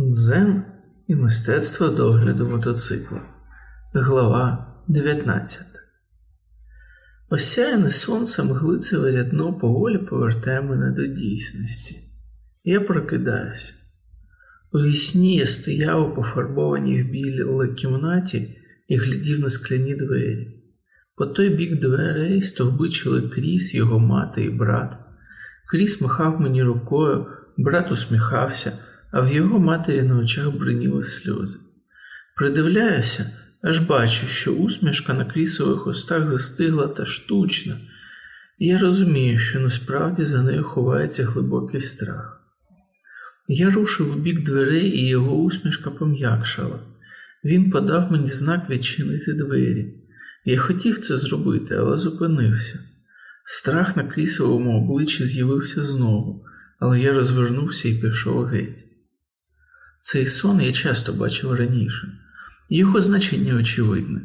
Дзен і мистецтво догляду мотоцикла. Глава 19 Осяяне сонцем глицеве рядно поволі повертає мене до дійсності. Я прокидаюся. У вісні я стояв у пофарбованій в білій кімнаті і глядів на скляні двері. По той бік дверей стовбичили Кріс, його мати і брат. Кріс махав мені рукою, брат усміхався а в його матері на очах бриніли сльози. Придивляюся, аж бачу, що усмішка на крісових устах застигла та штучна, і я розумію, що насправді за нею ховається глибокий страх. Я рушив у бік дверей, і його усмішка пом'якшала. Він подав мені знак відчинити двері. Я хотів це зробити, але зупинився. Страх на крісовому обличчі з'явився знову, але я розвернувся і пішов геть. Цей сон я часто бачив раніше, його значення очевидне,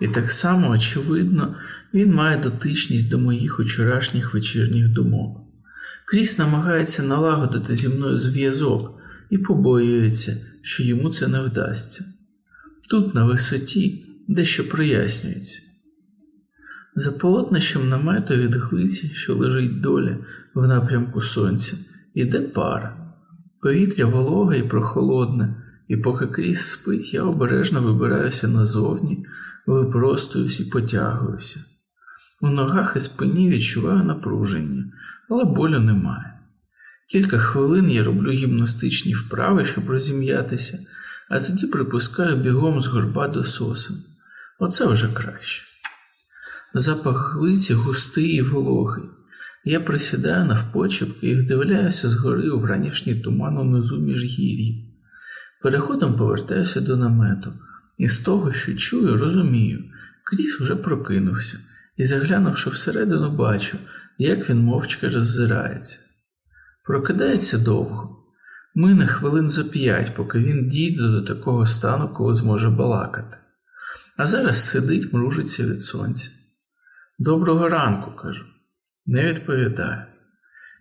і так само, очевидно, він має дотичність до моїх вчорашніх вечірніх думок. Кріс намагається налагодити зі мною зв'язок і побоюється, що йому це не вдасться. Тут, на висоті, дещо прояснюється. За полотнищем намету від глиці, що лежить долі в напрямку сонця, іде пара. Повітря вологе і прохолодне, і поки крізь спить, я обережно вибираюся назовні, випростуюсь і потягуюся. У ногах і спині відчуваю напруження, але болю немає. Кілька хвилин я роблю гімнастичні вправи, щоб розім'ятися, а тоді припускаю бігом з горба до сосен. Оце вже краще. Запах глиці густий і вологий. Я присідаю навпочепки і вдивляюся згори у вранішній туман унизу міжгір'ї. Переходом повертаюся до намету, і з того, що чую, розумію, Кріс уже прокинувся і, заглянувши всередину, бачу, як він мовчки роззирається. Прокидається довго, мине хвилин за п'ять, поки він дійде до такого стану, коли зможе балакати. А зараз сидить, мружиться від сонця. Доброго ранку, кажу не відповідає.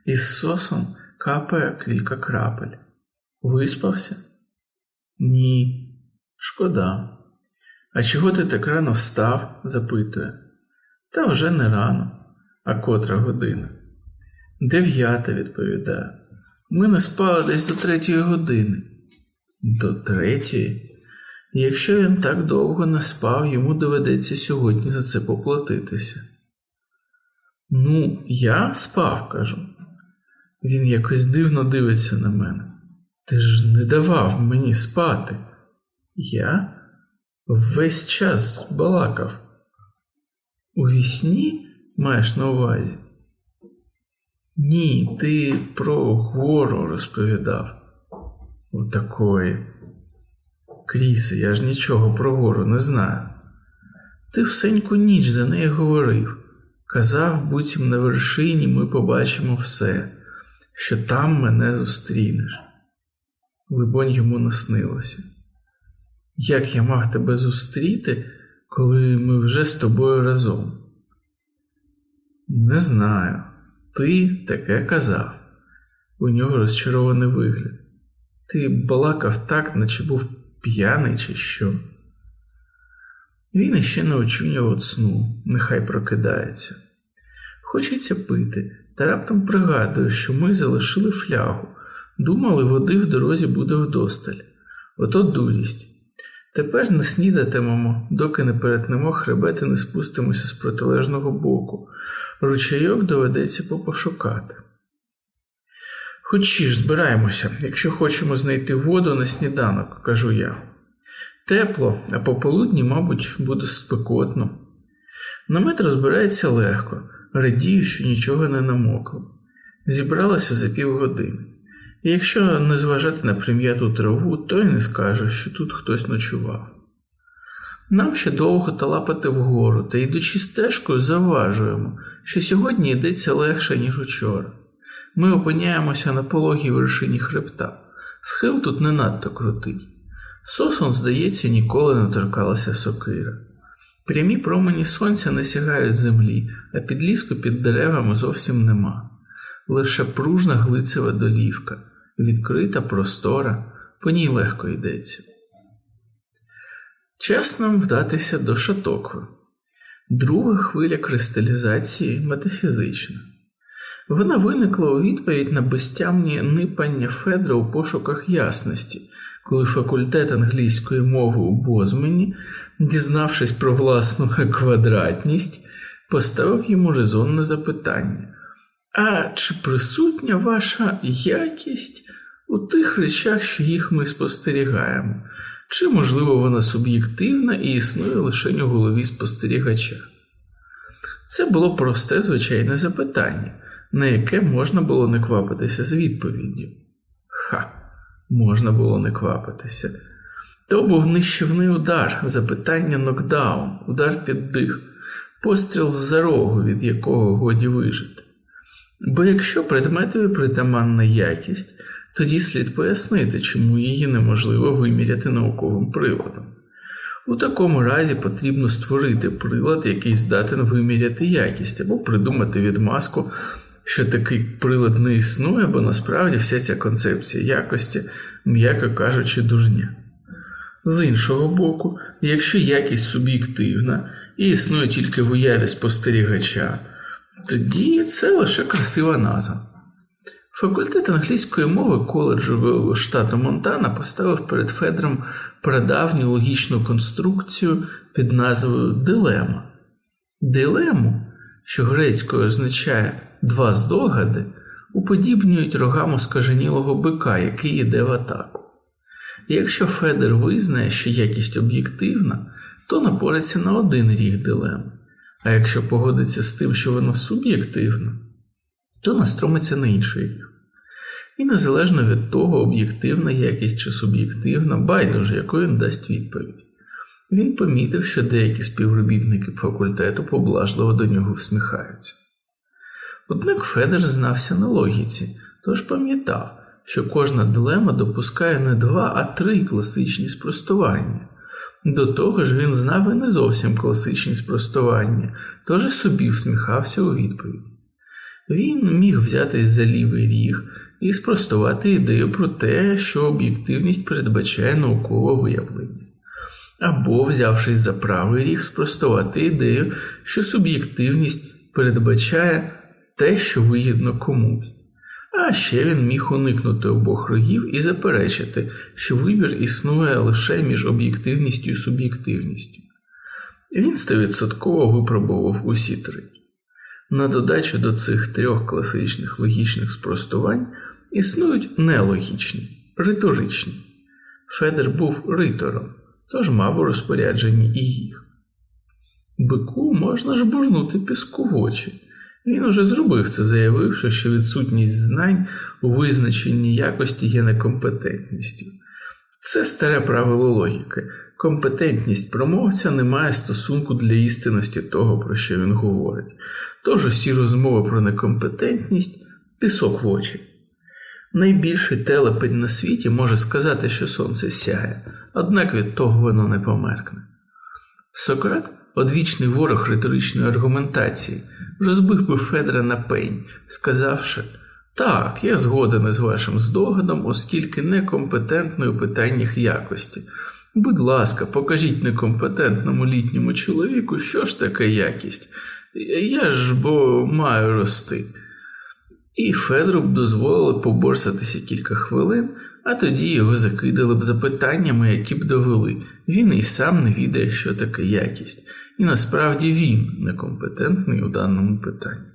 Із сосом капає кілька крапель. Виспався? Ні. Шкода. А чого ти так рано встав? запитує. Та вже не рано, а котра година. Дев'ята, відповідає. Ми не спали десь до третьої години. До третьої? Якщо він так довго не спав, йому доведеться сьогодні за це поплатитися. Ну, я спав, кажу. Він якось дивно дивиться на мене. Ти ж не давав мені спати. Я весь час балакав. У вісні маєш на увазі? Ні, ти про гору розповідав. Отакої. Крісе, я ж нічого про гору не знаю. Ти всеньку ніч за нею говорив. Казав, буцім на вершині ми побачимо все, що там мене зустрінеш. Либонь йому наснилося. Як я мав тебе зустріти, коли ми вже з тобою разом? Не знаю. Ти таке казав. У нього розчарований вигляд. Ти балакав так, наче був п'яний, чи що. Він іще не очуняв от сну, нехай прокидається. Хочеться пити, та раптом пригадую, що ми залишили флягу, думали, води в дорозі буде вдосталь. Ото дурість. Тепер не снідатимемо, доки не перетнемо хребет і не спустимося з протилежного боку. Ручайок доведеться попошукати. Хоч ж збираємося, якщо хочемо знайти воду на сніданок, кажу я. Тепло, а пополудні, мабуть, буде спекотно. Намет розбирається легко, радію, що нічого не намокло. Зібралося за півгодини. І якщо не зважати на прим'яту траву, то й не скаже, що тут хтось ночував. Нам ще довго талапати вгору, та йдучи стежкою, заважуємо, що сьогодні йдеться легше, ніж учора. Ми опиняємося на пологій вершині хребта. Схил тут не надто крутий. Сосон, здається, ніколи не торкалася сокира. Прямі промені сонця не сягають землі, а підліску під деревами зовсім нема. Лише пружна глицева долівка, відкрита, простора, по ній легко йдеться. Час нам вдатися до шатокви. Друга хвиля кристалізації метафізична. Вона виникла у відповідь на безтямні нипання Федра у пошуках ясності, коли факультет англійської мови у Бозмені, дізнавшись про власну квадратність, поставив йому резонне запитання: А чи присутня ваша якість у тих речах, що їх ми спостерігаємо? Чи, можливо, вона суб'єктивна і існує лише у голові спостерігача? Це було просте звичайне запитання, на яке можна було не квапитися з відповіддю. Ха, можна було не квапитися. То був нищівний удар, запитання нокдаун, удар під дих, постріл з-за рогу, від якого годі вижити. Бо якщо предметові притаманна якість, тоді слід пояснити, чому її неможливо виміряти науковим приладом. У такому разі потрібно створити прилад, який здатен виміряти якість, або придумати відмазку, що такий прилад не існує, бо насправді вся ця концепція якості, м'яко кажучи, дужня. З іншого боку, якщо якість суб'єктивна і існує тільки в уяві спостерігача, тоді це лише красива назва. Факультет англійської мови коледжу штату Монтана поставив перед Федером прадавню логічну конструкцію під назвою Дилема. Дилему, що грецькою означає два здогади, уподібнюють рогам оскаженілого бика, який йде в атаку. Якщо Федер визнає, що якість об'єктивна, то напориться на один ріг дилеми, а якщо погодиться з тим, що вона суб'єктивна, то настромиться на інший ріг. І незалежно від того, об'єктивна якість чи суб'єктивна, байдуже, яку він дасть відповідь. Він помітив, що деякі співробітники факультету поблажливо до нього всміхаються. Однак Федер знався на логіці, тож пам'ятав, що кожна дилема допускає не два, а три класичні спростування. До того ж, він знав і не зовсім класичні спростування, тож і собі всміхався у відповідь. Він міг взятись за лівий ріг і спростувати ідею про те, що об'єктивність передбачає наукове виявлення, або, взявшись за правий ріг, спростувати ідею, що суб'єктивність передбачає те, що вигідно комусь. А ще він міг уникнути обох рогів і заперечити, що вибір існує лише між об'єктивністю і суб'єктивністю. Він стовідсотково випробував усі три. На додачу до цих трьох класичних логічних спростувань існують нелогічні, риторичні. Федер був ритором, тож мав у розпорядженні і їх. Бику можна ж бурнути піску в очі. Він уже зробив це, заявивши, що відсутність знань у визначенні якості є некомпетентністю. Це старе правило логіки. Компетентність промовця не має стосунку для істинності того, про що він говорить. Тож усі розмови про некомпетентність пісок в очі. Найбільший телепень на світі може сказати, що сонце сяє, однак від того воно не померкне. Сократ, одвічний ворог риторичної аргументації, розбив би Федра на пень, сказавши так, я згоден із вашим здогадом, оскільки некомпетентний у питаннях якості. Будь ласка, покажіть некомпетентному літньому чоловіку, що ж таке якість. Я ж бо маю рости. І Федру б дозволили поборсатися кілька хвилин, а тоді його закидали б запитаннями, які б довели. Він і сам не відає, що таке якість, і насправді він некомпетентний у даному питанні.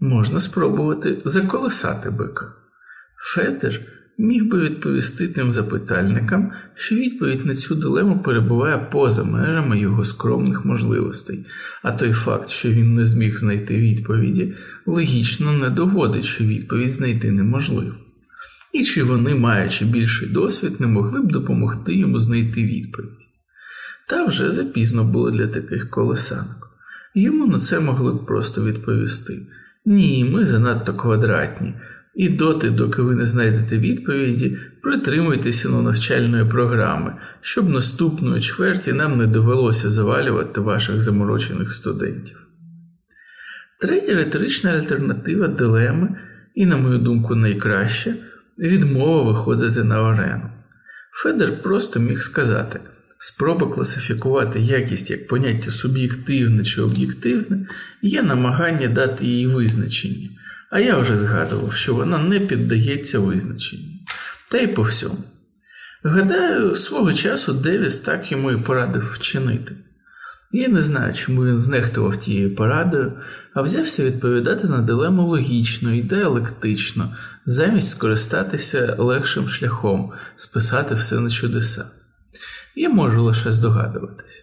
Можна спробувати заколесати бика. Федер міг би відповісти тим запитальникам, що відповідь на цю дилему перебуває поза межами його скромних можливостей, а той факт, що він не зміг знайти відповіді, логічно не доводить, що відповідь знайти неможливо. І чи вони, маючи більший досвід, не могли б допомогти йому знайти відповідь. Та вже запізно було для таких колесанок. Йому на це могли б просто відповісти: Ні, ми занадто квадратні. І доти, доки ви не знайдете відповіді, притримуйтеся на навчальної програми, щоб наступної чверті нам не довелося завалювати ваших заморочених студентів. Третя риторична альтернатива дилеми, і, на мою думку, найкраща, відмова виходити на арену. Федер просто міг сказати: спроба класифікувати якість як поняття суб'єктивне чи об'єктивне є намагання дати їй визначення, а я вже згадував, що вона не піддається визначенню. Та й по всьому. Гадаю, свого часу Девіс так йому і порадив вчинити. Я не знаю, чому він знехтував тією порадою, а взявся відповідати на дилему логічно і діалектично, замість скористатися легшим шляхом, списати все на чудеса. Я можу лише здогадуватися.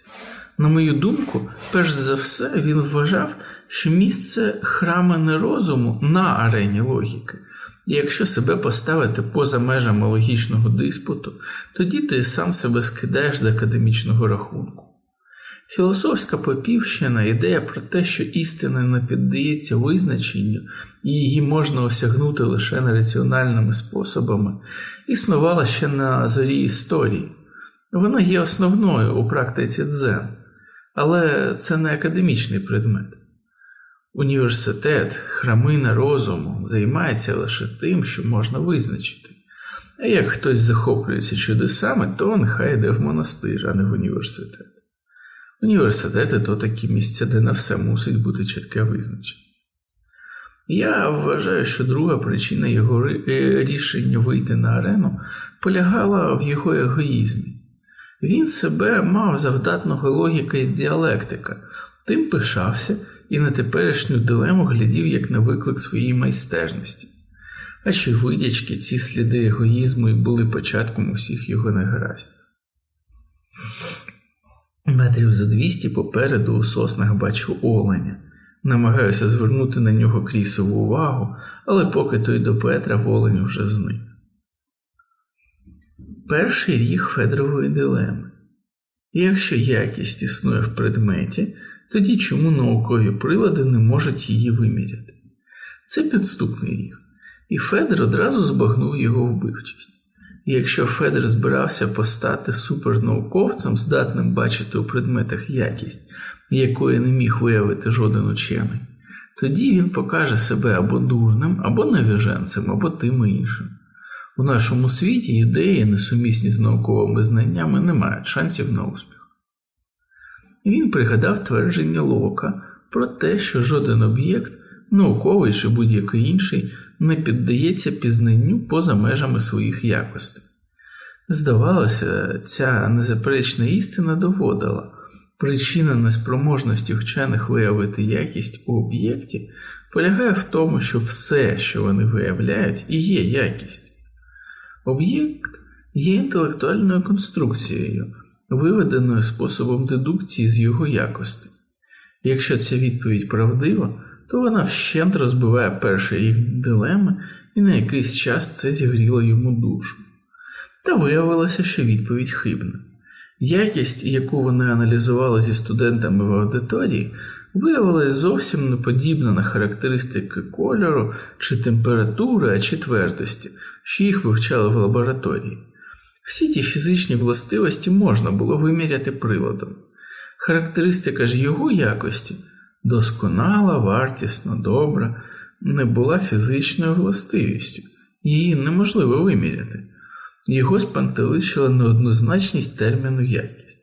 На мою думку, перш за все, він вважав, що місце храма не розуму на арені логіки. І якщо себе поставити поза межами логічного диспуту, тоді ти сам себе скидаєш з академічного рахунку. Філософська попівщина ідея про те, що істина не піддається визначенню і її можна осягнути лише нераціональними способами, існувала ще на зорі історії. Вона є основною у практиці дзен, але це не академічний предмет. Університет, храмина розуму займається лише тим, що можна визначити. А як хтось захоплюється чудесами, то нехай йде в монастир, а не в університет. Університети то такі місця, де на все мусить бути чітке визначення. Я вважаю, що друга причина його е, рішення вийти на арену полягала в його егоїзмі. Він себе мав завдатного логіка і діалектика, тим пишався і на теперішню дилему глядів як на виклик своєї майстерності. А чи видячки ці сліди егоїзму і були початком усіх його негараздів. Метрів за двісті попереду у соснах бачу оленя. Намагаюся звернути на нього крісову увагу, але поки той до Петра волень уже зник. Перший ріг Федорової дилеми. Якщо якість існує в предметі, тоді чому наукові прилади не можуть її виміряти? Це підступний ріг, і Федор одразу збагнув його вбивчість. І якщо Федор збирався постати супернауковцем, здатним бачити у предметах якість, якої не міг виявити жоден учений, тоді він покаже себе або дурним, або навіженцем, або тим іншим. У нашому світі ідеї, несумісні з науковими знаннями, не мають шансів на успіх. Він пригадав твердження Лока про те, що жоден об'єкт, науковий чи будь-який інший, не піддається пізнанню поза межами своїх якостей. Здавалося, ця незаперечна істина доводила, причина неспроможності вчених виявити якість у об'єкті полягає в тому, що все, що вони виявляють, і є якість. Об'єкт є інтелектуальною конструкцією, виведеною способом дедукції з його якості. Якщо ця відповідь правдива, то вона вщент розбиває перші їх дилеми, і на якийсь час це зігріло йому душу. Та виявилося, що відповідь хибна. Якість, яку вони аналізували зі студентами в аудиторії, виявилася зовсім не подібна на характеристики кольору чи температури, а чи твердості, що їх вивчали в лабораторії. Всі ті фізичні властивості можна було виміряти приладом. Характеристика ж його якості досконала, вартісна, добра, не була фізичною властивістю, її неможливо виміряти. Його спантеличила неоднозначність терміну якість.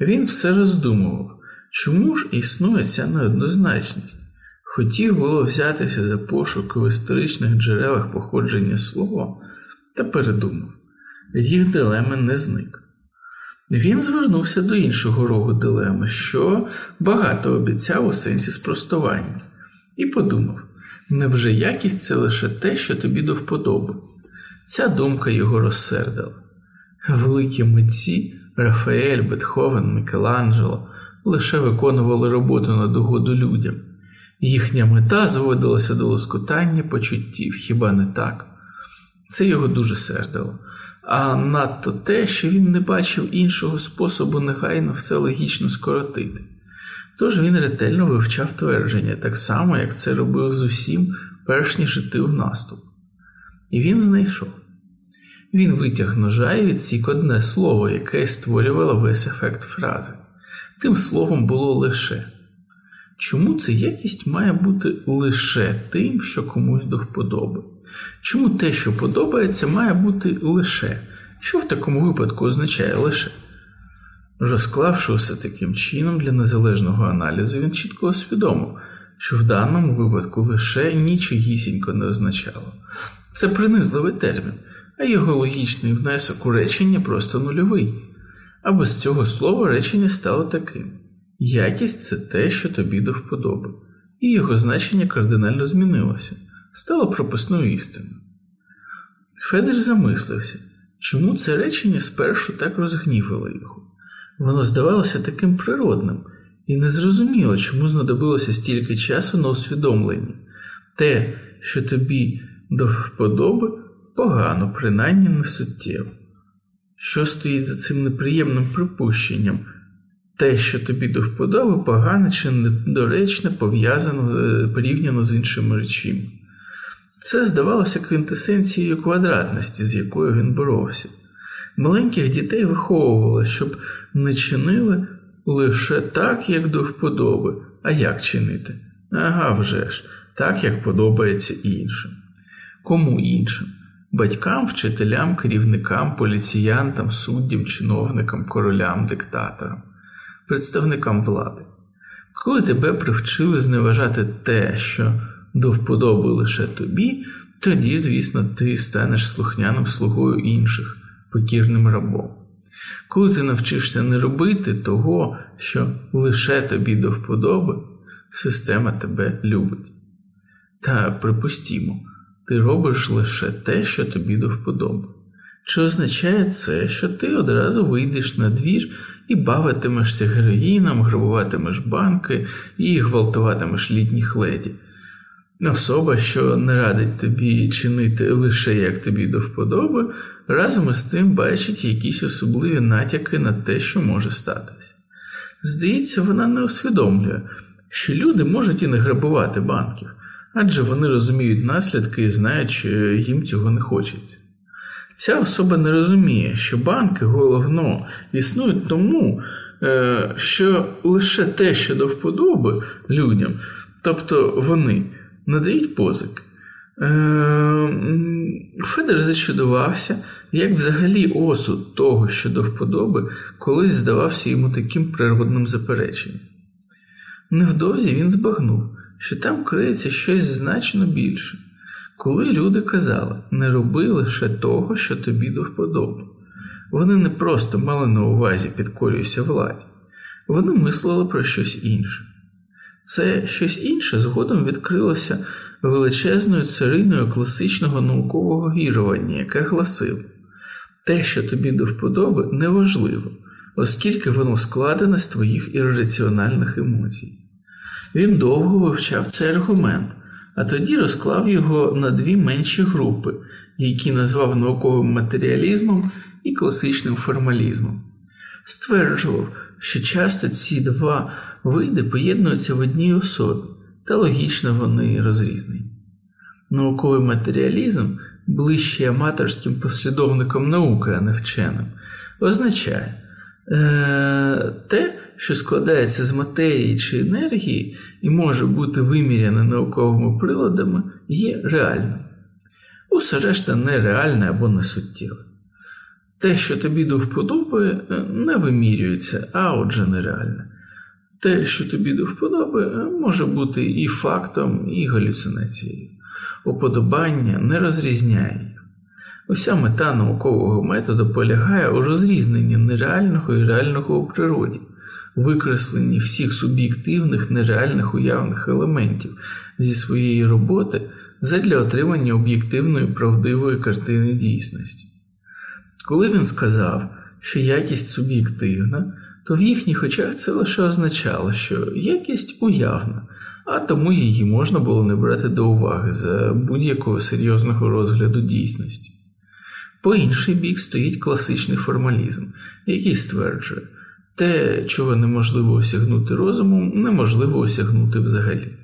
Він все роздумував, чому ж існує ця неоднозначність. Хотів було взятися за пошук в історичних джерелах походження слова, та передумав, їх дилеми не зник. Він звернувся до іншого рогу дилеми, що багато обіцяв у сенсі спростування, і подумав: невже якість це лише те, що тобі до вподоби? Ця думка його розсердила. Великі митці Рафаель, Бетховен, Мікеланджело лише виконували роботу на догоду людям. Їхня мета зводилася до лоскотання почуттів, хіба не так? Це його дуже сердило а надто те, що він не бачив іншого способу негайно все логічно скоротити. Тож він ретельно вивчав твердження, так само, як це робив з усім, перш ніж іти в наступ. І він знайшов. Він витяг ножа і відсік одне слово, яке створювало весь ефект фрази. Тим словом було лише. Чому ця якість має бути лише тим, що комусь до вподоби? Чому те, що подобається, має бути лише? Що в такому випадку означає лише? Розклавши усе таким чином для незалежного аналізу, він чітко усвідомив, що в даному випадку лише нічогісінько не означало. Це принизливий термін, а його логічний внесок у речення просто нульовий. А без цього слова речення стало таким: якість це те, що тобі до вподоби, і його значення кардинально змінилося, стало прописною істиною. Федер замислився, чому це речення спершу так розгнівало його. Воно здавалося таким природним і не зрозуміло, чому знадобилося стільки часу на усвідомлення. Те, що тобі до вподоби, погано, принаймні не суттєво. Що стоїть за цим неприємним припущенням? Те, що тобі до вподоби, погано чи недоречно пов'язано е, порівняно з іншими речами. Це здавалося квінтесенцією квадратності, з якою він боровся. Маленьких дітей виховували, щоб не чинили лише так, як до вподоби. А як чинити? Ага вже ж, так, як подобається іншим. Кому іншим? Батькам, вчителям, керівникам, поліціянтам, суддям, чиновникам, королям, диктаторам, представникам влади. Коли тебе привчили зневажати те, що до вподоби лише тобі, тоді, звісно, ти станеш слухняним слугою інших, покірним рабом. Коли ти навчишся не робити того, що лише тобі до вподоби, система тебе любить. Та припустімо, ти робиш лише те, що тобі до вподоби. Чи означає це, що ти одразу вийдеш на двір і бавитимешся героїном, грабуватимеш банки і гвалтуватимеш літніх леді? Особа, що не радить тобі чинити лише як тобі до вподоби, разом із тим бачить якісь особливі натяки на те, що може статися. Здається, вона не усвідомлює, що люди можуть і не грабувати банків, адже вони розуміють наслідки і знають, що їм цього не хочеться. Ця особа не розуміє, що банки головно існують тому, е, що лише те, що до вподоби людям, тобто вони надають позики. Ем, Федер зачудувався, як взагалі осуд того, що до вподоби, колись здавався йому таким природним запереченням. Невдовзі він збагнув, що там криється щось значно більше, коли люди казали не роби лише того, що тобі до вподоби. Вони не просто мали на увазі підкорюйся владі, вони мислили про щось інше. Це щось інше згодом відкрилося величезною цариною класичного наукового вірування, яке гласило те, що тобі до вподоби, неважливо, оскільки воно складене з твоїх ірраціональних емоцій. Він довго вивчав цей аргумент, а тоді розклав його на дві менші групи, які назвав науковим матеріалізмом і класичним формалізмом. Стверджував, що часто ці два види поєднуються в одній особі, та логічно вони розрізнені. Науковий матеріалізм, ближче аматорським послідовником науки, а не вченим, означає е- те, що складається з матерії чи енергії і може бути виміряне науковими приладами, є реальним. Усе решта нереальне або несуттєве. Те, що тобі до вподоби, не вимірюється, а отже нереальне. Те, що тобі до вподоби, може бути і фактом, і галюцинацією. Уподобання не розрізняє. Уся мета наукового методу полягає у розрізненні нереального і реального у природі, викресленні всіх суб'єктивних нереальних уявних елементів зі своєї роботи задля отримання об'єктивної правдивої картини дійсності. Коли він сказав, що якість суб'єктивна, то в їхніх очах це лише означало, що якість уявна, а тому її можна було не брати до уваги за будь-якого серйозного розгляду дійсності. По інший бік стоїть класичний формалізм, який стверджує, те, чого неможливо осягнути розумом, неможливо осягнути взагалі.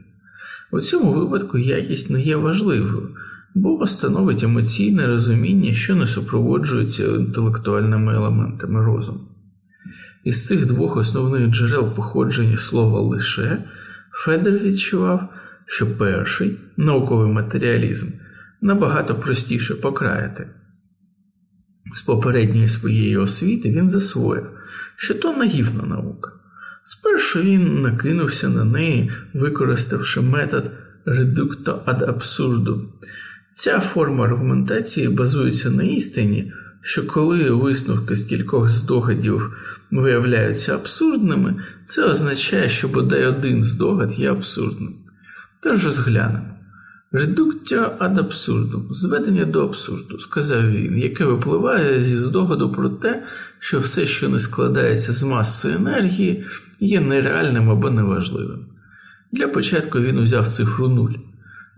У цьому випадку якість не є важливою, бо становить емоційне розуміння, що не супроводжується інтелектуальними елементами розуму. Із цих двох основних джерел походження слова лише Федер відчував, що перший науковий матеріалізм набагато простіше покраяти. З попередньої своєї освіти він засвоїв, що то наївна наука. Спершу він накинувся на неї, використавши метод редукто ад абсурду. Ця форма аргументації базується на істині, що коли висновки з кількох здогадів виявляються абсурдними, це означає, що бодай один здогад є абсурдним. Тож розглянемо. Редукція ад абсурду, зведення до абсурду, сказав він, яке випливає зі здогаду про те, що все, що не складається з маси енергії, є нереальним або неважливим. Для початку він узяв цифру 0.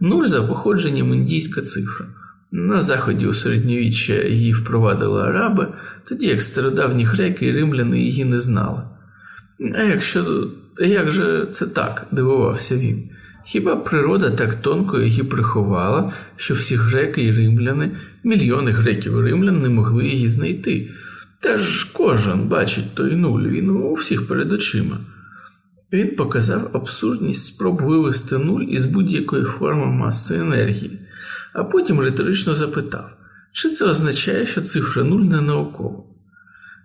Нуль за походженням індійська цифра. На заході у середньовіччя її впровадили араби, тоді як стародавні греки і римляни її не знали. А якщо як же це так? дивувався він. Хіба природа так тонко її приховала, що всі греки і римляни, мільйони греків і римлян не могли її знайти? Та ж кожен бачить той нуль, він у всіх перед очима. Він показав абсурдність спроб вивести нуль із будь-якої форми маси енергії, а потім риторично запитав, чи це означає, що цифра нуль не наукова?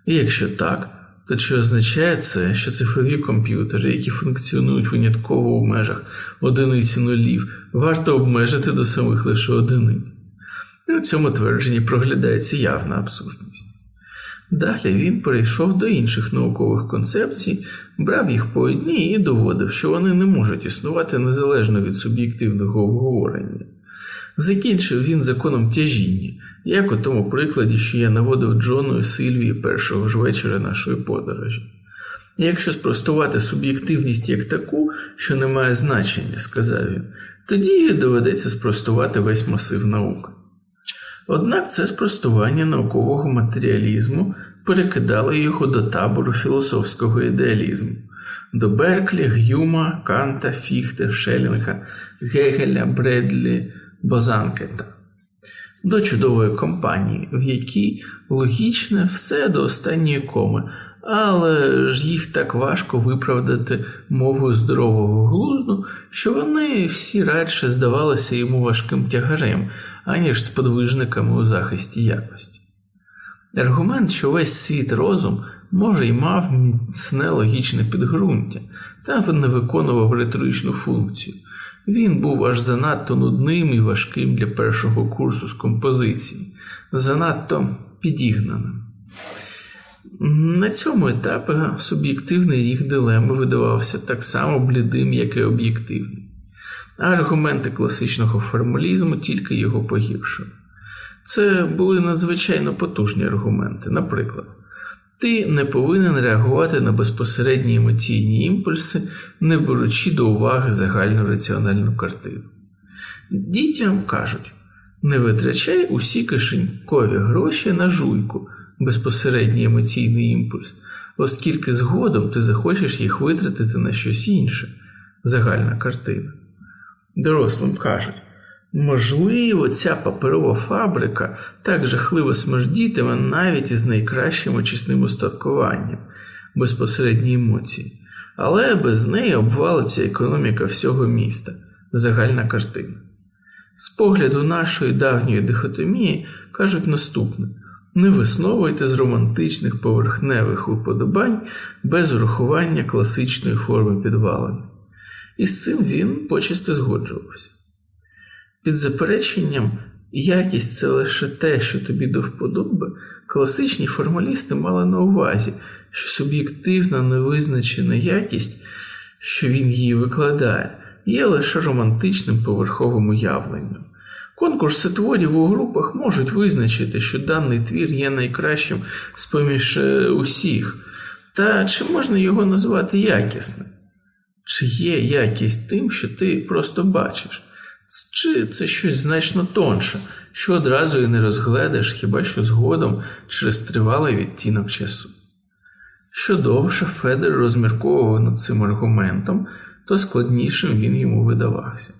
І якщо так, то чи означає це, що цифрові комп'ютери, які функціонують винятково у межах одиниці нулів, варто обмежити до самих лише одиниць? І у цьому твердженні проглядається явна абсурдність. Далі він перейшов до інших наукових концепцій, брав їх по одній і доводив, що вони не можуть існувати незалежно від суб'єктивного обговорення. Закінчив він законом тяжіння, як у тому прикладі, що я наводив Джону і Сильвії першого ж вечора нашої подорожі. І якщо спростувати суб'єктивність як таку, що не має значення, сказав він, тоді доведеться спростувати весь масив наук. Однак це спростування наукового матеріалізму перекидало його до табору філософського ідеалізму, до Берклі, Гюма, Канта, Фіхте, Шелінга, Гегеля, Бредлі, Бозанкета, до чудової компанії, в якій логічне все до останньої коми, але ж їх так важко виправдати мовою здорового глузду, що вони всі радше здавалися йому важким тягарем аніж сподвижниками у захисті якості. Аргумент, що весь світ розум може й мав міцне логічне підґрунтя, та не виконував риторичну функцію. Він був аж занадто нудним і важким для першого курсу з композиції, занадто підігнаним. На цьому етапі суб'єктивний їх дилеми видавався так само блідим, як і об'єктивний а аргументи класичного формалізму тільки його погіршили. Це були надзвичайно потужні аргументи. Наприклад, ти не повинен реагувати на безпосередні емоційні імпульси, не беручи до уваги загальну раціональну картину. Дітям кажуть, не витрачай усі кишенькові гроші на жуйку, безпосередній емоційний імпульс, оскільки згодом ти захочеш їх витратити на щось інше, загальна картина. Дорослим кажуть, можливо, ця паперова фабрика так жахливо смердітиме навіть із найкращим очисним устаткуванням, безпосередні емоції, але без неї обвалиться економіка всього міста, загальна картина. З погляду нашої давньої дихотомії кажуть наступне: не висновуйте з романтичних поверхневих уподобань без урахування класичної форми підвалини і з цим він почисто згоджувався. Під запереченням, якість це лише те, що тобі до вподоби, класичні формалісти мали на увазі, що суб'єктивна невизначена якість, що він її викладає, є лише романтичним поверховим уявленням. Конкурси творів у групах можуть визначити, що даний твір є найкращим з поміж е, усіх, та чи можна його назвати якісним? Чи є якість тим, що ти просто бачиш, чи це щось значно тонше, що одразу і не розгледиш хіба що згодом через тривалий відтінок часу? Що довше Федер розмірковував над цим аргументом, то складнішим він йому видавався.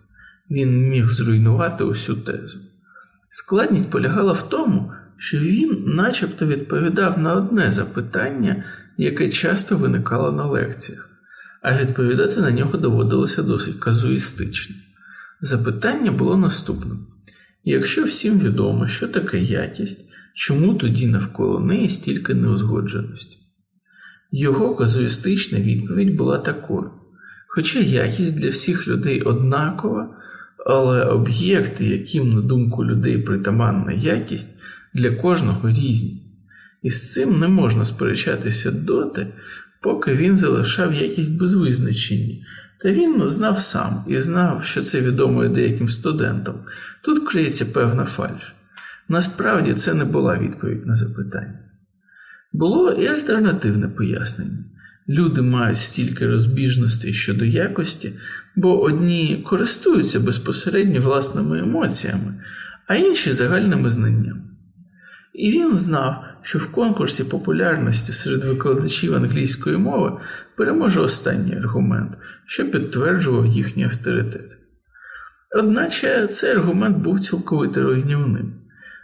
Він міг зруйнувати усю тезу. Складність полягала в тому, що він начебто відповідав на одне запитання, яке часто виникало на лекціях а відповідати на нього доводилося досить казуїстично. Запитання було наступним: Якщо всім відомо, що таке якість, чому тоді навколо неї стільки неузгодженості? Його казуїстична відповідь була такою: хоча якість для всіх людей однакова, але об'єкти, яким, на думку людей, притаманна якість, для кожного різні. І з цим не можна сперечатися доти, поки він залишав якість без визначення, та він знав сам і знав, що це відомо і деяким студентам. Тут криється певна фальш. Насправді це не була відповідь на запитання. Було і альтернативне пояснення. Люди мають стільки розбіжностей щодо якості, бо одні користуються безпосередньо власними емоціями, а інші загальними знаннями. І він знав, що в конкурсі популярності серед викладачів англійської мови переможе останній аргумент, що підтверджував їхній авторитет. Одначе цей аргумент був цілковито руйнівним.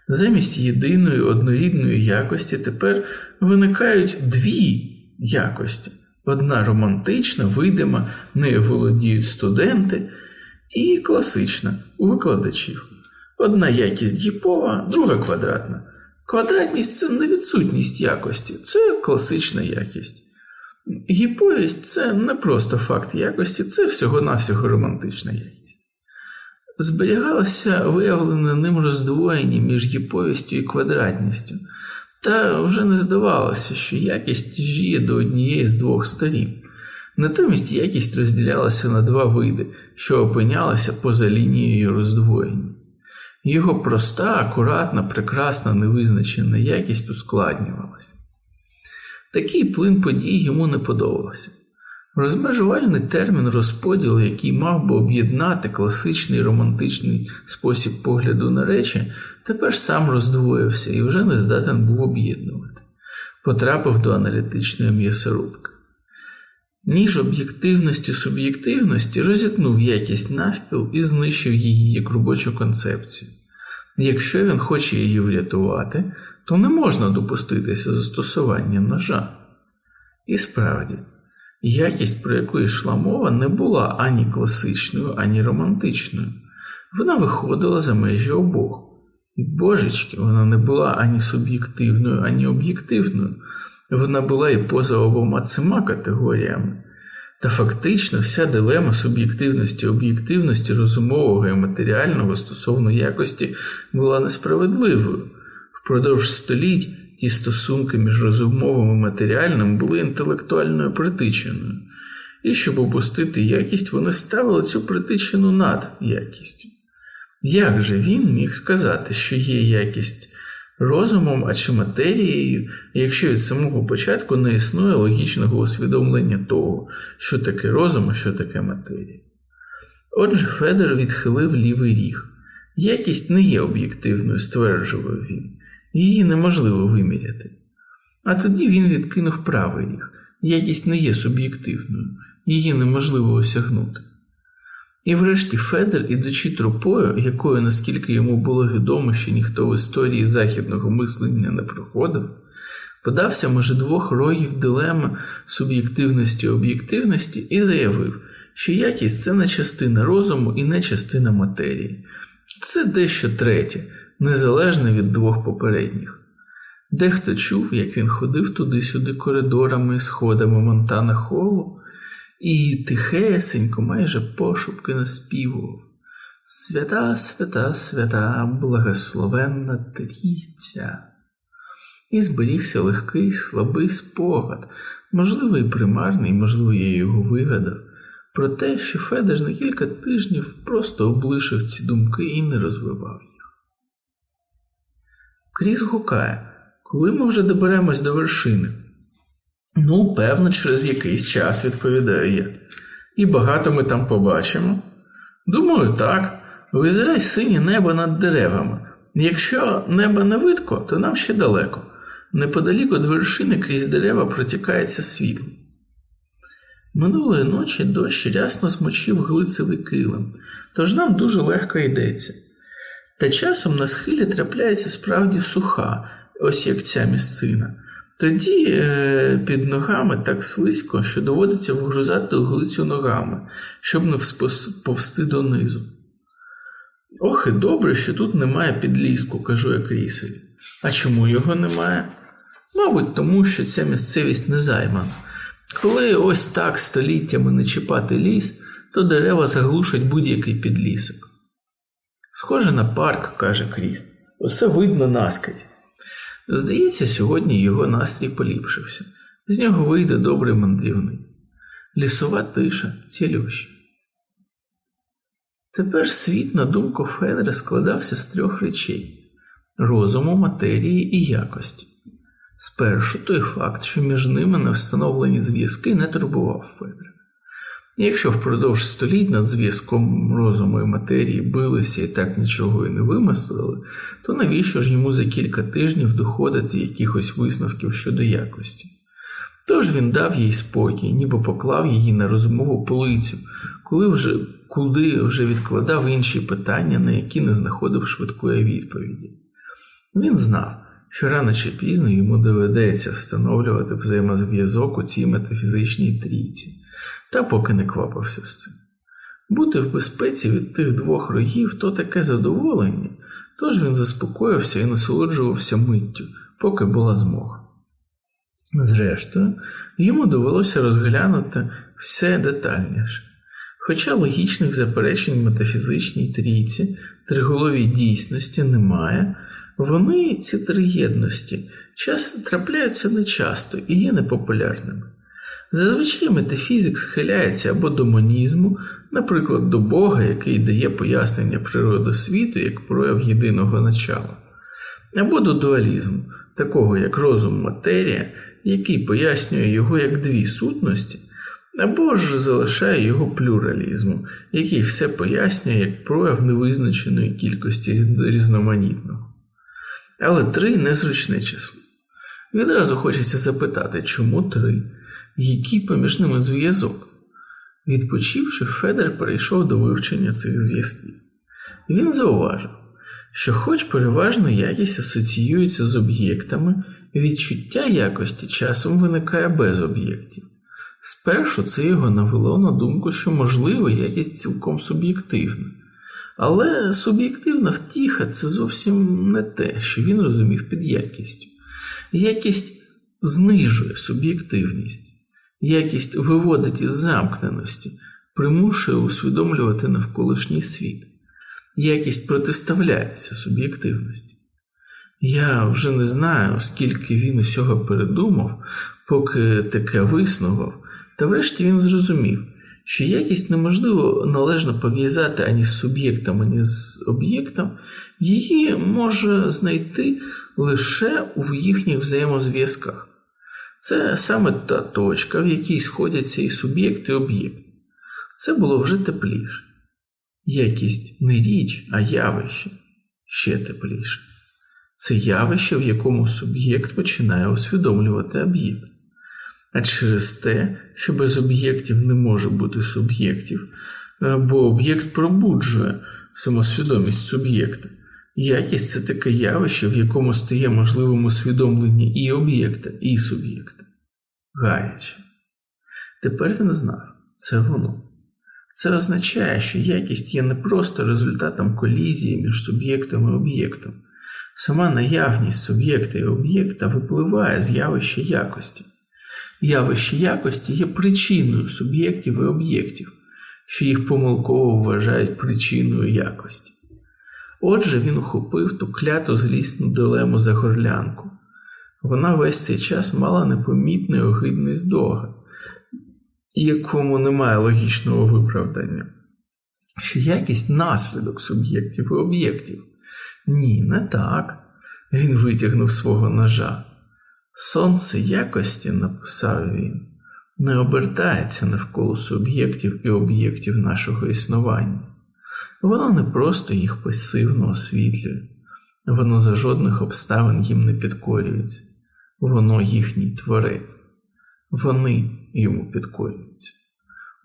Замість єдиної однорідної якості тепер виникають дві якості: одна романтична, видима, нею володіють студенти, і класична у викладачів. Одна якість гіпова, друга квадратна. Квадратність це не відсутність якості, це класична якість. Гіповість це не просто факт якості, це всього-навсього романтична якість. Зберігалося виявлене ним роздвоєння між гіповістю і квадратністю, та вже не здавалося, що якість тяжіє до однієї з двох сторін. Натомість якість розділялася на два види, що опинялися поза лінією роздвоєння. Його проста, акуратна, прекрасна, невизначена якість ускладнювалася. Такий плин подій йому не подобався. Розмежувальний термін розподілу, який мав би об'єднати класичний романтичний спосіб погляду на речі, тепер сам роздвоївся і вже не здатен був об'єднувати, потрапив до аналітичної м'ясорубки. Ніж об'єктивності суб'єктивності розітнув якість навпіл і знищив її як робочу концепцію. Якщо він хоче її врятувати, то не можна допуститися застосування ножа. І справді, якість, про яку йшла мова, не була ані класичною, ані романтичною. Вона виходила за межі обох. Божечки, вона не була ані суб'єктивною, ані об'єктивною. Вона була і поза обома цими категоріями. Та фактично вся дилема суб'єктивності об'єктивності розумового і матеріального стосовно якості була несправедливою. Впродовж століть ті стосунки між розумовим і матеріальним були інтелектуальною притичиною, і щоб опустити якість, вони ставили цю притичину над якістю. Як же він міг сказати, що є якість розумом, а чи матерією, якщо від самого початку не існує логічного усвідомлення того, що таке розум, а що таке матерія? Отже, Федор відхилив лівий ріг. Якість не є об'єктивною, стверджував він, її неможливо виміряти. А тоді він відкинув правий ріг. Якість не є суб'єктивною, її неможливо осягнути. І врешті Федер, ідучи тропою, якою, наскільки йому було відомо, що ніхто в історії західного мислення не проходив, подався може двох рогів дилеми суб'єктивності об'єктивності і заявив, що якість це не частина розуму і не частина матерії, це дещо третє, незалежне від двох попередніх. Дехто чув, як він ходив туди-сюди коридорами і сходами Монтана Холу, і тихесенько, майже пошупки наспівував. Свята, свята, свята, благословенна трійця. І зберігся легкий, слабий спогад, можливо, і примарний, можливо, я його вигадав, про те, що Федеш на кілька тижнів просто облишив ці думки і не розвивав їх. Кріс гукає, коли ми вже доберемось до вершини. Ну, певно, через якийсь час, відповідаю я. І багато ми там побачимо. Думаю, так. Визирай синє небо над деревами. Якщо небо не видко, то нам ще далеко. Неподалік від вершини крізь дерева протікається світло. Минулої ночі дощ рясно змочив глицевий килим, тож нам дуже легко йдеться. Та часом на схилі трапляється справді суха, ось як ця місцина. Тоді е, під ногами так слизько, що доводиться вгрузати глицю ногами, щоб не повсти донизу. Ох, і добре, що тут немає підліску, кажу я крісові. А чому його немає? Мабуть, тому що ця місцевість не займана. Коли ось так століттями не чіпати ліс, то дерева заглушать будь-який підлісок. Схоже на парк, каже Кріс. Усе видно наскрізь. Здається, сьогодні його настрій поліпшився. З нього вийде добрий мандрівник. Лісова тиша цілюща. Тепер світ, на думку Федера, складався з трьох речей розуму, матерії і якості. Спершу той факт, що між ними не встановлені зв'язки, не турбував Якщо впродовж століть над зв'язком розуму і матерії билися і так нічого і не вимислили, то навіщо ж йому за кілька тижнів доходити якихось висновків щодо якості? Тож він дав їй спокій, ніби поклав її на розумову полицю, коли вже, куди вже відкладав інші питання, на які не знаходив швидкої відповіді. Він знав, що рано чи пізно йому доведеться встановлювати взаємозв'язок у цій метафізичній трійці, та поки не квапився з цим. Бути в безпеці від тих двох рогів то таке задоволення, тож він заспокоївся і насолоджувався миттю, поки була змога. Зрештою, йому довелося розглянути все детальніше. Хоча логічних заперечень метафізичній трійці, триголовій дійсності немає, вони, ці три єдності, часто трапляються нечасто і є непопулярними. Зазвичай метафізик схиляється або до монізму, наприклад, до Бога, який дає пояснення природи світу як прояв єдиного начала, або до дуалізму, такого як розум матерія, який пояснює його як дві сутності, або ж залишає його плюралізму, який все пояснює як прояв невизначеної кількості різноманітного. Але три незручне число. Відразу хочеться запитати, чому три, який поміж ними зв'язок? Відпочивши, Федер перейшов до вивчення цих зв'язків. Він зауважив, що, хоч переважно якість асоціюється з об'єктами, відчуття якості часом виникає без об'єктів. Спершу це його навело на думку, що, можливо, якість цілком суб'єктивна. Але суб'єктивна втіха це зовсім не те, що він розумів під якістю. Якість знижує суб'єктивність, якість виводить із замкненості, примушує усвідомлювати навколишній світ. Якість протиставляється суб'єктивності. Я вже не знаю, скільки він усього передумав, поки таке виснував, та врешті він зрозумів, що якість неможливо належно пов'язати ані з суб'єктом, ані з об'єктом, її може знайти лише у їхніх взаємозв'язках. Це саме та точка, в якій сходяться і суб'єкт, і об'єкт. Це було вже тепліше. Якість не річ, а явище ще тепліше. Це явище, в якому суб'єкт починає усвідомлювати об'єкт. А через те, що без об'єктів не може бути суб'єктів, бо об'єкт пробуджує самосвідомість суб'єкта. Якість це таке явище, в якому стає можливим усвідомлення і об'єкта, і суб'єкта. Гаряче. Тепер він знав це воно. Це означає, що якість є не просто результатом колізії між суб'єктом і об'єктом. Сама наявність суб'єкта і об'єкта випливає з явища якості. Явище якості є причиною суб'єктів і об'єктів, що їх помилково вважають причиною якості. Отже, він ухопив ту кляту злісну дилему за горлянку. Вона весь цей час мала непомітний огидний здогад, якому немає логічного виправдання, що якість наслідок суб'єктів і об'єктів. Ні, не так. Він витягнув свого ножа. Сонце якості, написав він, не обертається навколо суб'єктів і об'єктів нашого існування. Воно не просто їх пасивно освітлює, воно за жодних обставин їм не підкорюється, воно їхній творець, вони йому підкорюються.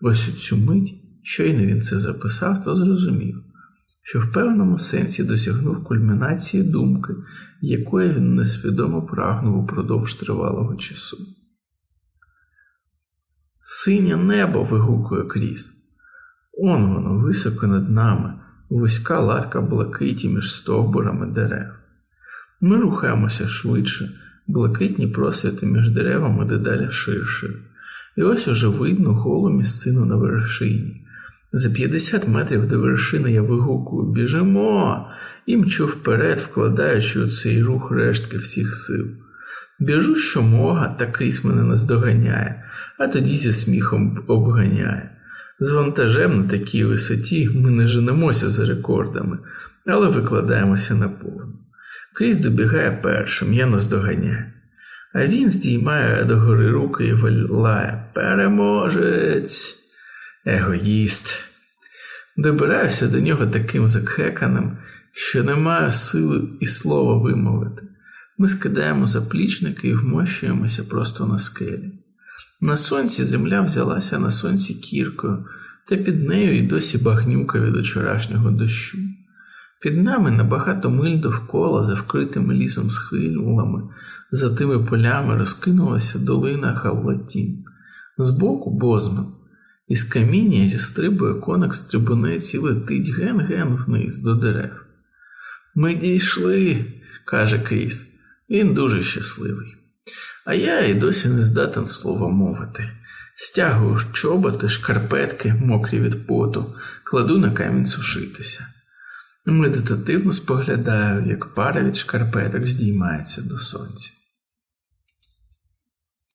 Ось у цю мить, щойно він це записав, то зрозумів, що в певному сенсі досягнув кульмінації думки, якої він несвідомо прагнув упродовж тривалого часу. Синє небо вигукує крізь. Он воно високо над нами, вузька латка блакиті між стовбурами дерев. Ми рухаємося швидше, блакитні просвіти між деревами дедалі ширші. І ось уже видно голу місцину на вершині. За 50 метрів до вершини я вигукую Біжимо! і мчу вперед, вкладаючи у цей рух рештки всіх сил. Біжу щомога, та крізь мене наздоганяє, а тоді зі сміхом обганяє. З вантажем на такій висоті ми не женемося за рекордами, але викладаємося на повну. Крізь добігає першим, я наздоганяю. А він здіймає догори руки і валає Переможець, егоїст. Добираюся до нього таким закхеканим, що не маю сили і слова вимовити. Ми скидаємо заплічники і вмощуємося просто на скелі. На сонці земля взялася на сонці кіркою, та під нею і досі багнюка від вчорашнього дощу. Під нами набагато миль довкола, за вкритими лісом схилами, за тими полями розкинулася долина Галлатін. Збоку бозмен. Із каміння зістрибує коник стрибунець і летить ген-ген вниз до дерев. Ми дійшли, каже Кріс. Він дуже щасливий. А я і досі не здатен слова мовити. Стягую чоботи, шкарпетки, мокрі від поту, кладу на камінь сушитися. Медитативно споглядаю, як пара від шкарпеток здіймається до сонця.